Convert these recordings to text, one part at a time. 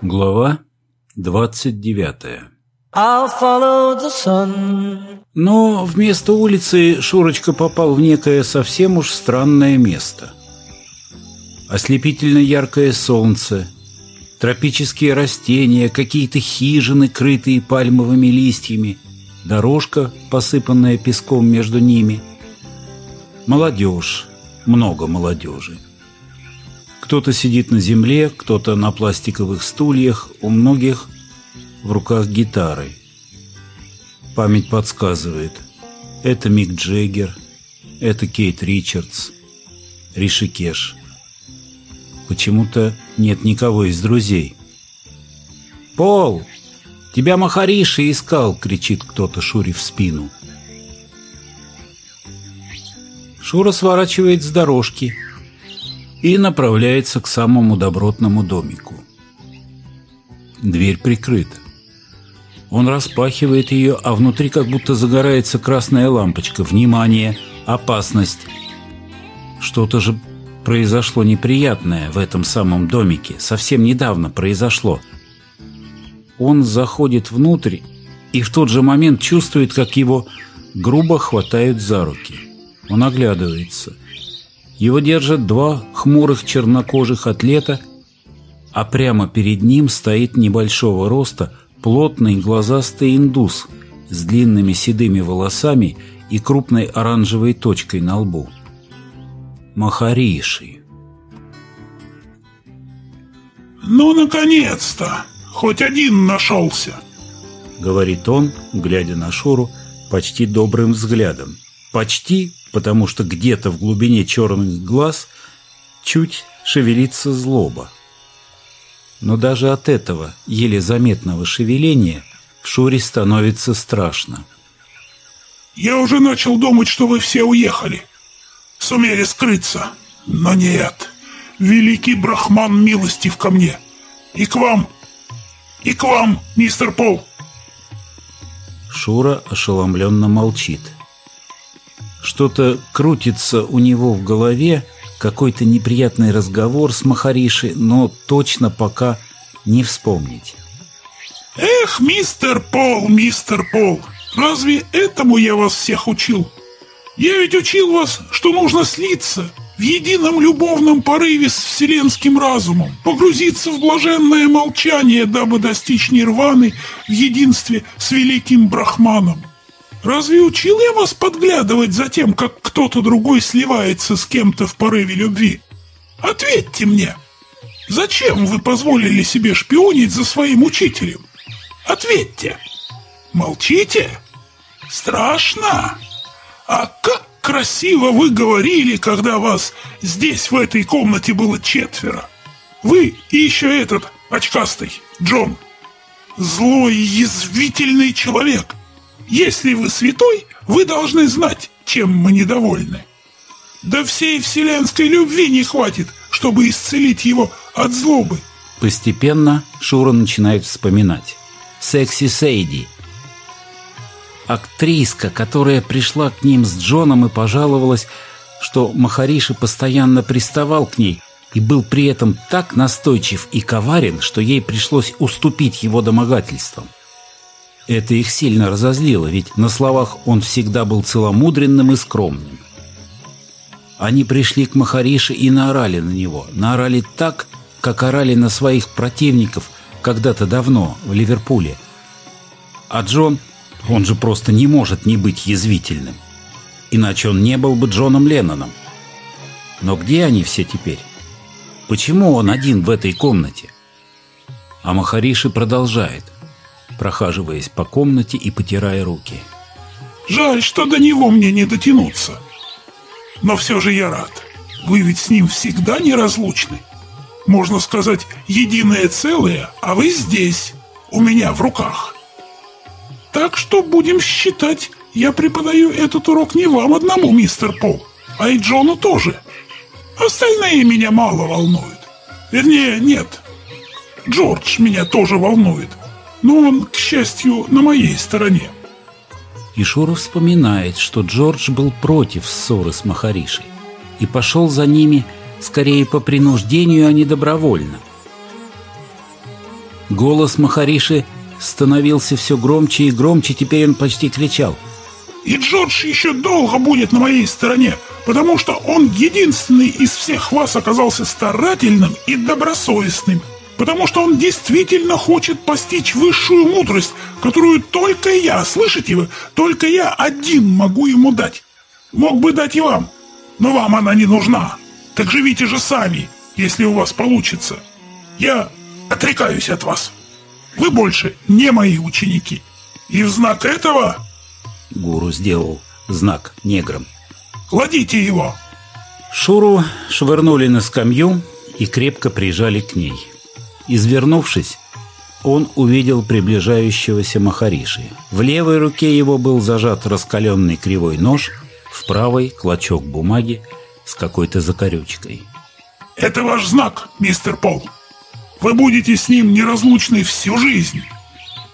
Глава двадцать девятая I'll follow the sun. Но вместо улицы Шурочка попал в некое совсем уж странное место. Ослепительно яркое солнце, тропические растения, какие-то хижины, крытые пальмовыми листьями, дорожка, посыпанная песком между ними. Молодежь, много молодежи. Кто-то сидит на земле, кто-то на пластиковых стульях, у многих в руках гитары. Память подсказывает. Это Мик Джеггер, это Кейт Ричардс, Ришикеш. Почему-то нет никого из друзей. «Пол! Тебя Махариши искал!» — кричит кто-то Шуре в спину. Шура сворачивает с дорожки и направляется к самому добротному домику. Дверь прикрыта. Он распахивает ее, а внутри как будто загорается красная лампочка. Внимание! Опасность! Что-то же произошло неприятное в этом самом домике. Совсем недавно произошло. Он заходит внутрь и в тот же момент чувствует, как его грубо хватают за руки. Он оглядывается. Его держат два хмурых чернокожих атлета, а прямо перед ним стоит небольшого роста плотный глазастый индус с длинными седыми волосами и крупной оранжевой точкой на лбу. Махариши. «Ну, наконец-то! Хоть один нашелся!» — говорит он, глядя на Шуру почти добрым взглядом. Почти, потому что где-то в глубине черных глаз чуть шевелится злоба. Но даже от этого еле заметного шевеления Шуре становится страшно. «Я уже начал думать, что вы все уехали. Сумели скрыться. Но нет. Великий Брахман милостив ко мне. И к вам. И к вам, мистер Пол». Шура ошеломленно молчит. Что-то крутится у него в голове, какой-то неприятный разговор с Махариши, но точно пока не вспомнить. «Эх, мистер Пол, мистер Пол, разве этому я вас всех учил? Я ведь учил вас, что нужно слиться в едином любовном порыве с вселенским разумом, погрузиться в блаженное молчание, дабы достичь нирваны в единстве с великим Брахманом. Разве учил я вас подглядывать за тем, как кто-то другой сливается с кем-то в порыве любви? Ответьте мне, зачем вы позволили себе шпионить за своим учителем? Ответьте. Молчите? Страшно? А как красиво вы говорили, когда вас здесь, в этой комнате, было четверо. Вы и еще этот, очкастый, Джон. Злой язвительный человек. Если вы святой, вы должны знать, чем мы недовольны. Да всей вселенской любви не хватит, чтобы исцелить его от злобы. Постепенно Шура начинает вспоминать. Секси Сейди. Актриска, которая пришла к ним с Джоном и пожаловалась, что Махариши постоянно приставал к ней и был при этом так настойчив и коварен, что ей пришлось уступить его домогательствам. Это их сильно разозлило, ведь на словах он всегда был целомудренным и скромным. Они пришли к Махарише и наорали на него. Наорали так, как орали на своих противников когда-то давно в Ливерпуле. А Джон, он же просто не может не быть язвительным. Иначе он не был бы Джоном Ленноном. Но где они все теперь? Почему он один в этой комнате? А Махариши продолжает – прохаживаясь по комнате и потирая руки. «Жаль, что до него мне не дотянуться. Но все же я рад. Вы ведь с ним всегда неразлучны. Можно сказать, единое целое, а вы здесь, у меня в руках. Так что будем считать, я преподаю этот урок не вам одному, мистер Пол, а и Джону тоже. Остальные меня мало волнуют. Вернее, нет. Джордж меня тоже волнует но он, к счастью, на моей стороне. И Шура вспоминает, что Джордж был против ссоры с Махаришей и пошел за ними скорее по принуждению, а не добровольно. Голос Махариши становился все громче и громче, теперь он почти кричал. «И Джордж еще долго будет на моей стороне, потому что он единственный из всех вас оказался старательным и добросовестным, потому что он действительно хочет постичь высшую мудрость, которую только я, слышите вы, только я один могу ему дать. Мог бы дать и вам, но вам она не нужна. Так живите же сами, если у вас получится. Я отрекаюсь от вас. Вы больше не мои ученики. И в знак этого...» Гуру сделал знак неграм. «Кладите его!» Шуру швырнули на скамью и крепко прижали к ней. Извернувшись, он увидел приближающегося Махариши. В левой руке его был зажат раскаленный кривой нож, в правой – клочок бумаги с какой-то закорючкой. «Это ваш знак, мистер Пол!» Вы будете с ним неразлучны всю жизнь.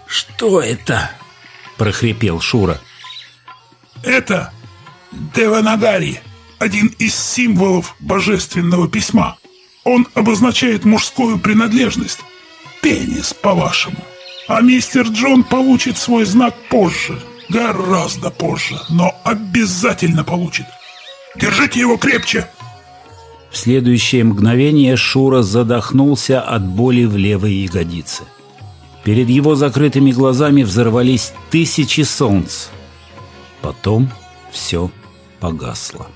Что это? прохрипел Шура. Это Деванагари, один из символов божественного письма. Он обозначает мужскую принадлежность. Пенис, по-вашему. А мистер Джон получит свой знак позже, гораздо позже, но обязательно получит. Держите его крепче. В следующее мгновение Шура задохнулся от боли в левой ягодице. Перед его закрытыми глазами взорвались тысячи солнц. Потом все погасло.